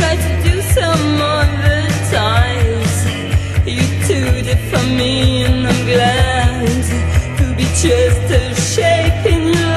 try to do some other times. You too did for me, and I'm glad to be just a shape in